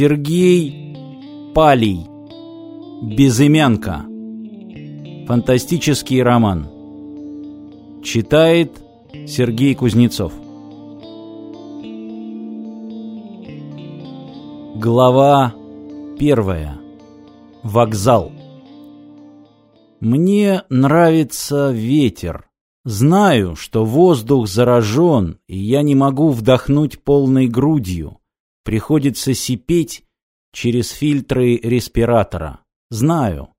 Сергей Палий. Безымянка. Фантастический роман. Читает Сергей Кузнецов. Глава первая. Вокзал. Мне нравится ветер. Знаю, что воздух заражен, и я не могу вдохнуть полной грудью. Приходится сипеть через фильтры респиратора. Знаю.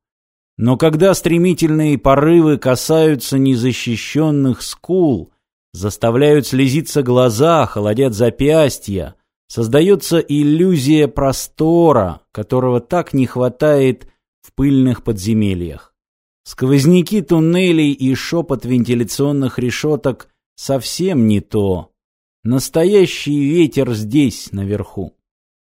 Но когда стремительные порывы касаются незащищенных скул, заставляют слезиться глаза, холодят запястья, создается иллюзия простора, которого так не хватает в пыльных подземельях. Сквозняки туннелей и шепот вентиляционных решеток совсем не то. Настоящий ветер здесь, наверху.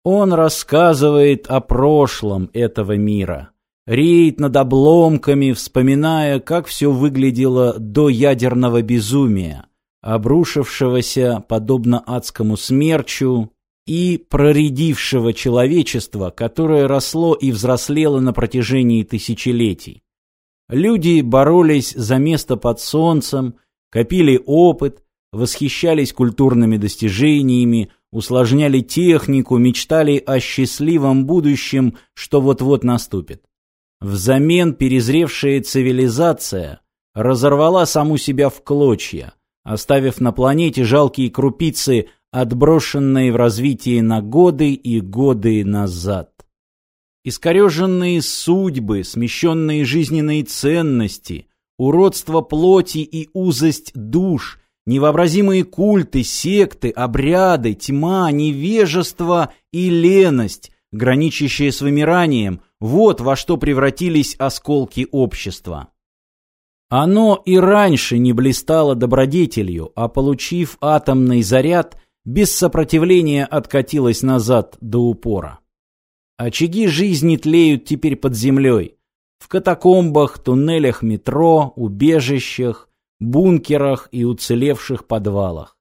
Он рассказывает о прошлом этого мира. Реет над обломками, вспоминая, как все выглядело до ядерного безумия, обрушившегося, подобно адскому смерчу, и проредившего человечество, которое росло и взрослело на протяжении тысячелетий. Люди боролись за место под солнцем, копили опыт, восхищались культурными достижениями, усложняли технику, мечтали о счастливом будущем, что вот-вот наступит. Взамен перезревшая цивилизация разорвала саму себя в клочья, оставив на планете жалкие крупицы, отброшенные в развитии на годы и годы назад. Искореженные судьбы, смещенные жизненные ценности, уродство плоти и узость душ – Невообразимые культы, секты, обряды, тьма, невежество и леность, граничащие с вымиранием, вот во что превратились осколки общества. Оно и раньше не блистало добродетелью, а получив атомный заряд, без сопротивления откатилось назад до упора. Очаги жизни тлеют теперь под землей, в катакомбах, туннелях метро, убежищах, бункерах и уцелевших подвалах.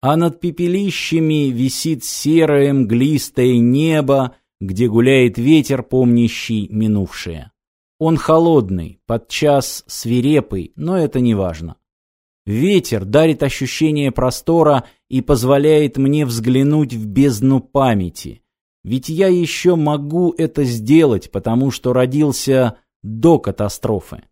А над пепелищами висит серое мглистое небо, где гуляет ветер, помнящий минувшее. Он холодный, подчас свирепый, но это не важно. Ветер дарит ощущение простора и позволяет мне взглянуть в бездну памяти. Ведь я еще могу это сделать, потому что родился до катастрофы.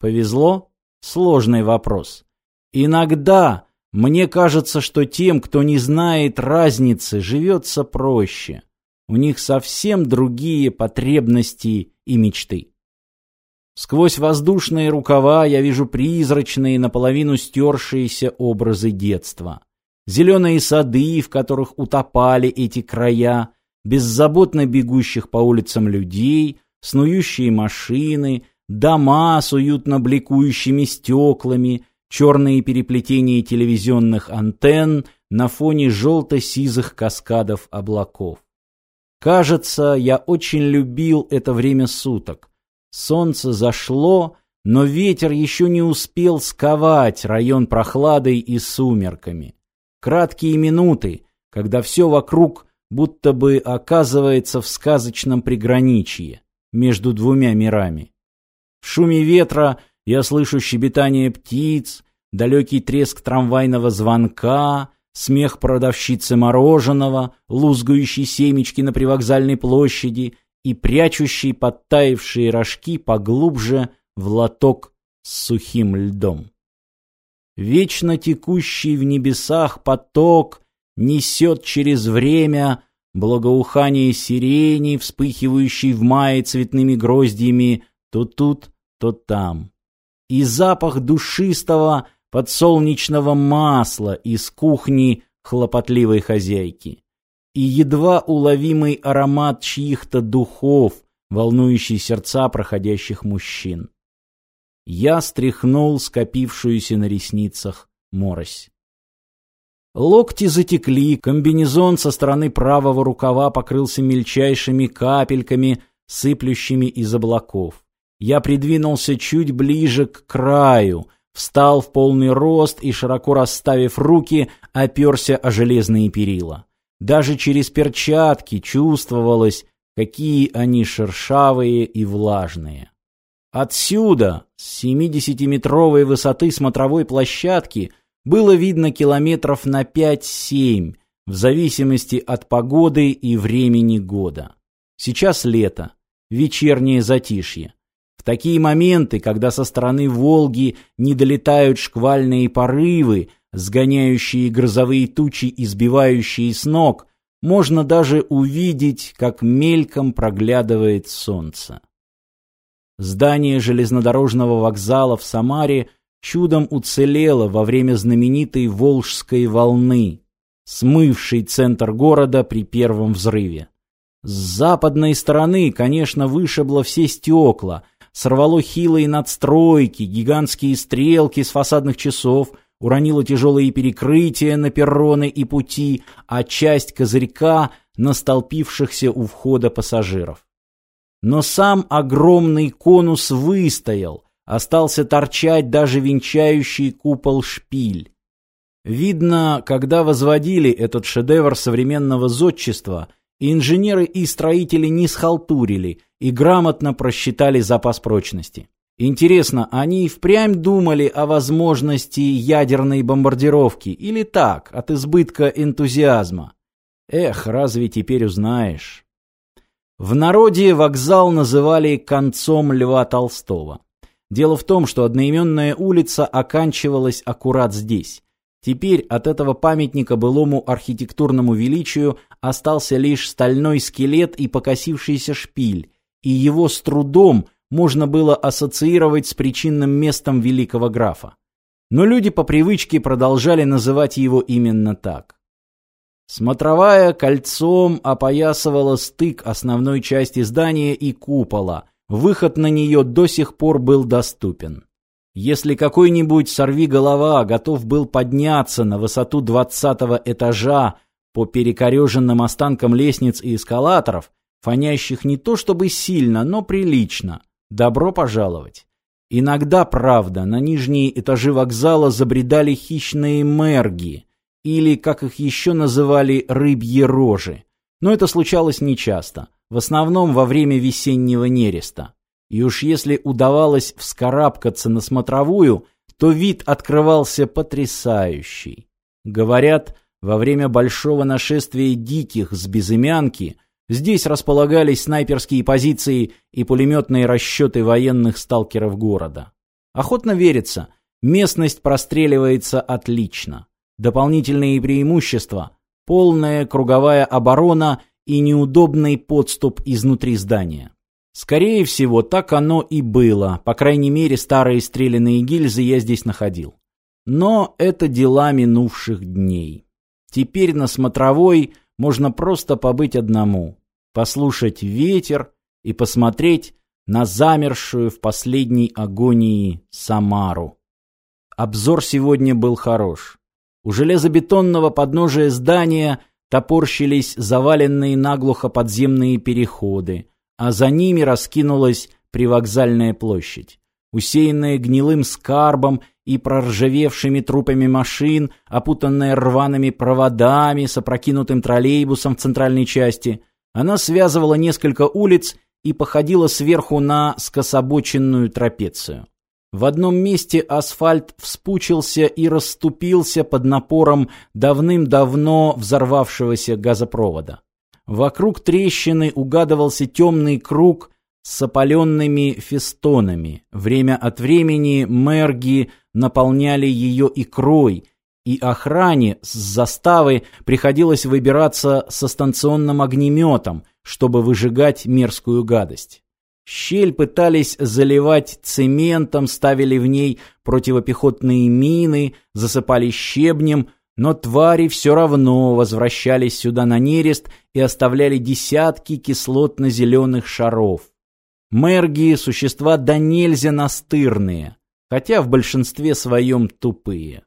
Повезло? Сложный вопрос. Иногда мне кажется, что тем, кто не знает разницы, живется проще. У них совсем другие потребности и мечты. Сквозь воздушные рукава я вижу призрачные, наполовину стершиеся образы детства. Зеленые сады, в которых утопали эти края, беззаботно бегущих по улицам людей, снующие машины, дома с уютно бликующими стеклами, черные переплетения телевизионных антенн на фоне желто-сизых каскадов облаков. Кажется, я очень любил это время суток. Солнце зашло, но ветер еще не успел сковать район прохладой и сумерками. Краткие минуты, когда все вокруг будто бы оказывается в сказочном приграничье между двумя мирами. Шуме ветра я слышу щебетание птиц, далекий треск трамвайного звонка, смех продавщицы мороженого, лузгающий семечки на привокзальной площади и прячущий подтаившие рожки поглубже в лоток с сухим льдом. Вечно текущий в небесах поток несет через время благоухание сирени, вспыхивающей в мае цветными гроздьями то тут, то там. И запах душистого подсолнечного масла из кухни хлопотливой хозяйки. И едва уловимый аромат чьих-то духов, волнующий сердца проходящих мужчин. Я стряхнул скопившуюся на ресницах морось. Локти затекли, комбинезон со стороны правого рукава покрылся мельчайшими капельками, сыплющими из облаков. Я придвинулся чуть ближе к краю, встал в полный рост и, широко расставив руки, оперся о железные перила. Даже через перчатки чувствовалось, какие они шершавые и влажные. Отсюда, с 70-метровой высоты смотровой площадки, было видно километров на 5-7, в зависимости от погоды и времени года. Сейчас лето, вечернее затишье. Такие моменты, когда со стороны Волги не долетают шквальные порывы, сгоняющие грозовые тучи и сбивающие с ног, можно даже увидеть, как мельком проглядывает солнце. Здание железнодорожного вокзала в Самаре чудом уцелело во время знаменитой Волжской волны, смывшей центр города при первом взрыве. С западной стороны, конечно, вышибло все стекла, сорвало хилые надстройки, гигантские стрелки с фасадных часов, уронило тяжелые перекрытия на перроны и пути, а часть козырька на столпившихся у входа пассажиров. Но сам огромный конус выстоял, остался торчать даже венчающий купол шпиль. Видно, когда возводили этот шедевр современного зодчества, инженеры и строители не схалтурили и грамотно просчитали запас прочности. Интересно, они и впрямь думали о возможности ядерной бомбардировки или так, от избытка энтузиазма? Эх, разве теперь узнаешь? В народе вокзал называли концом Льва Толстого. Дело в том, что одноименная улица оканчивалась аккурат здесь. Теперь от этого памятника былому архитектурному величию остался лишь стальной скелет и покосившийся шпиль, и его с трудом можно было ассоциировать с причинным местом великого графа. Но люди по привычке продолжали называть его именно так. Смотровая кольцом опоясывала стык основной части здания и купола. Выход на нее до сих пор был доступен. Если какой-нибудь сорвиголова готов был подняться на высоту двадцатого этажа по перекореженным останкам лестниц и эскалаторов, фонящих не то чтобы сильно, но прилично, добро пожаловать. Иногда, правда, на нижние этажи вокзала забредали хищные мерги – или, как их еще называли, рыбьи рожи. Но это случалось нечасто, в основном во время весеннего нереста. И уж если удавалось вскарабкаться на смотровую, то вид открывался потрясающий. Говорят, во время большого нашествия диких с безымянки здесь располагались снайперские позиции и пулеметные расчеты военных сталкеров города. Охотно верится, местность простреливается отлично. Дополнительные преимущества – полная круговая оборона и неудобный подступ изнутри здания. Скорее всего, так оно и было, по крайней мере, старые стреляные гильзы я здесь находил. Но это дела минувших дней. Теперь на смотровой можно просто побыть одному, послушать ветер и посмотреть на замершую в последней агонии Самару. Обзор сегодня был хорош. У железобетонного подножия здания топорщились заваленные наглухо подземные переходы, а за ними раскинулась привокзальная площадь, усеянная гнилым скарбом и проржавевшими трупами машин, опутанная рваными проводами с опрокинутым троллейбусом в центральной части. Она связывала несколько улиц и походила сверху на скособоченную трапецию. В одном месте асфальт вспучился и расступился под напором давным-давно взорвавшегося газопровода. Вокруг трещины угадывался темный круг с опаленными фестонами. Время от времени мэрги наполняли ее икрой, и охране с заставы приходилось выбираться со станционным огнеметом, чтобы выжигать мерзкую гадость. Щель пытались заливать цементом, ставили в ней противопехотные мины, засыпали щебнем, но твари все равно возвращались сюда на нерест и оставляли десятки кислотно-зеленых шаров. Мерги – существа да нельзя настырные, хотя в большинстве своем тупые.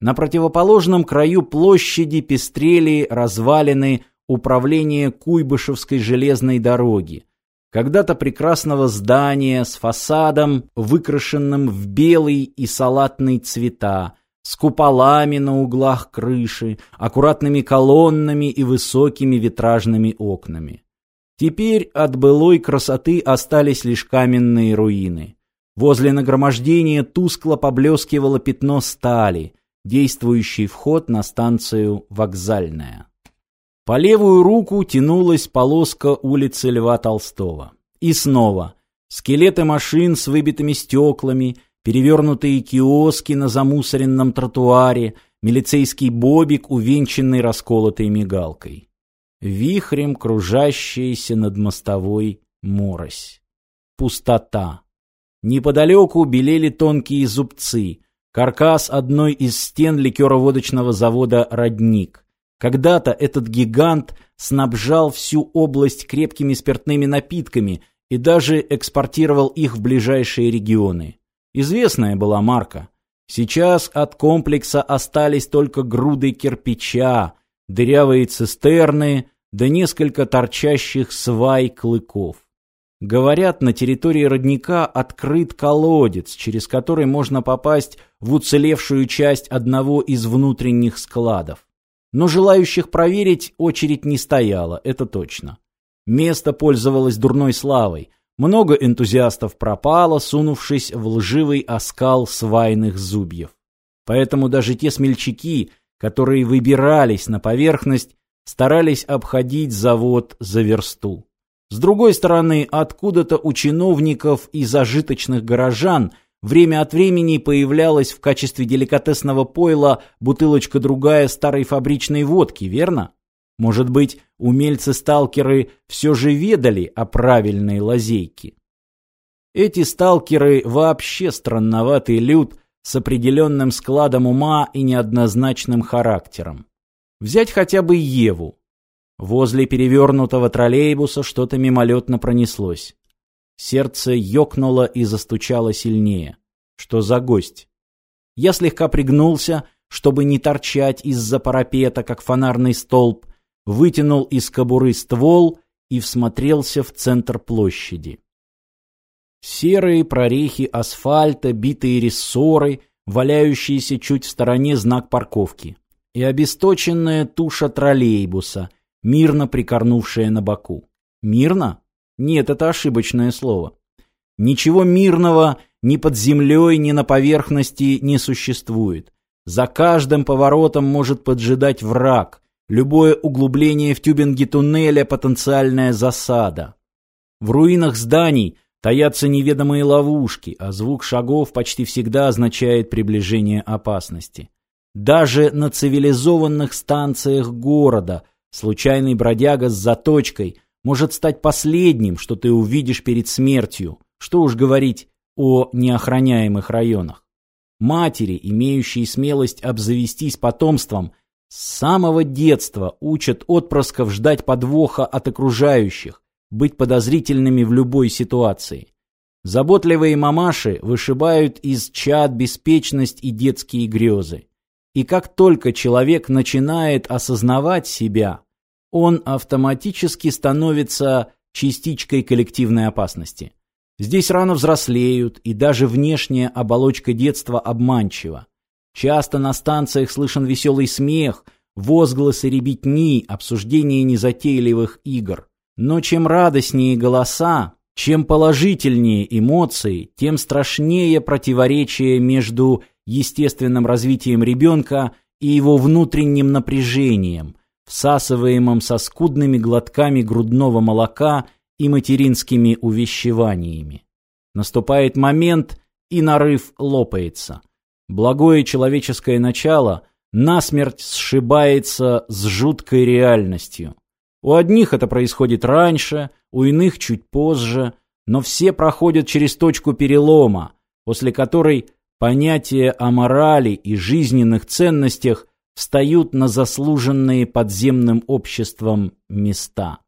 На противоположном краю площади пестрели развалины управления Куйбышевской железной дороги когда-то прекрасного здания с фасадом, выкрашенным в белый и салатный цвета, с куполами на углах крыши, аккуратными колоннами и высокими витражными окнами. Теперь от былой красоты остались лишь каменные руины. Возле нагромождения тускло поблескивало пятно стали, действующий вход на станцию «Вокзальная». По левую руку тянулась полоска улицы Льва Толстого. И снова скелеты машин с выбитыми стеклами, перевернутые киоски на замусоренном тротуаре, милицейский бобик, увенчанный расколотой мигалкой. Вихрем кружащаяся над мостовой морось. Пустота. Неподалеку белели тонкие зубцы, каркас одной из стен ликероводочного завода «Родник». Когда-то этот гигант снабжал всю область крепкими спиртными напитками и даже экспортировал их в ближайшие регионы. Известная была марка. Сейчас от комплекса остались только груды кирпича, дырявые цистерны да несколько торчащих свай клыков. Говорят, на территории родника открыт колодец, через который можно попасть в уцелевшую часть одного из внутренних складов. Но желающих проверить очередь не стояла, это точно. Место пользовалось дурной славой. Много энтузиастов пропало, сунувшись в лживый оскал свайных зубьев. Поэтому даже те смельчаки, которые выбирались на поверхность, старались обходить завод за версту. С другой стороны, откуда-то у чиновников и зажиточных горожан – Время от времени появлялась в качестве деликатесного пойла бутылочка другая старой фабричной водки, верно? Может быть, умельцы-сталкеры все же ведали о правильной лазейке? Эти сталкеры вообще странноватый люд с определенным складом ума и неоднозначным характером. Взять хотя бы Еву. Возле перевернутого троллейбуса что-то мимолетно пронеслось. Сердце ёкнуло и застучало сильнее. Что за гость? Я слегка пригнулся, чтобы не торчать из-за парапета, как фонарный столб, вытянул из кобуры ствол и всмотрелся в центр площади. Серые прорехи асфальта, битые рессоры, валяющиеся чуть в стороне знак парковки и обесточенная туша троллейбуса, мирно прикорнувшая на боку. Мирно? Нет, это ошибочное слово. Ничего мирного ни под землей, ни на поверхности не существует. За каждым поворотом может поджидать враг. Любое углубление в тюбинге туннеля – потенциальная засада. В руинах зданий таятся неведомые ловушки, а звук шагов почти всегда означает приближение опасности. Даже на цивилизованных станциях города случайный бродяга с заточкой – может стать последним, что ты увидишь перед смертью, что уж говорить о неохраняемых районах. Матери, имеющие смелость обзавестись потомством, с самого детства учат отпрысков ждать подвоха от окружающих, быть подозрительными в любой ситуации. Заботливые мамаши вышибают из чад беспечность и детские грезы. И как только человек начинает осознавать себя, он автоматически становится частичкой коллективной опасности. Здесь рано взрослеют, и даже внешняя оболочка детства обманчива. Часто на станциях слышен веселый смех, возгласы ребятни, обсуждение незатейливых игр. Но чем радостнее голоса, чем положительнее эмоции, тем страшнее противоречие между естественным развитием ребенка и его внутренним напряжением, всасываемом со скудными глотками грудного молока и материнскими увещеваниями. Наступает момент, и нарыв лопается. Благое человеческое начало насмерть сшибается с жуткой реальностью. У одних это происходит раньше, у иных чуть позже, но все проходят через точку перелома, после которой понятие о морали и жизненных ценностях встают на заслуженные подземным обществом места.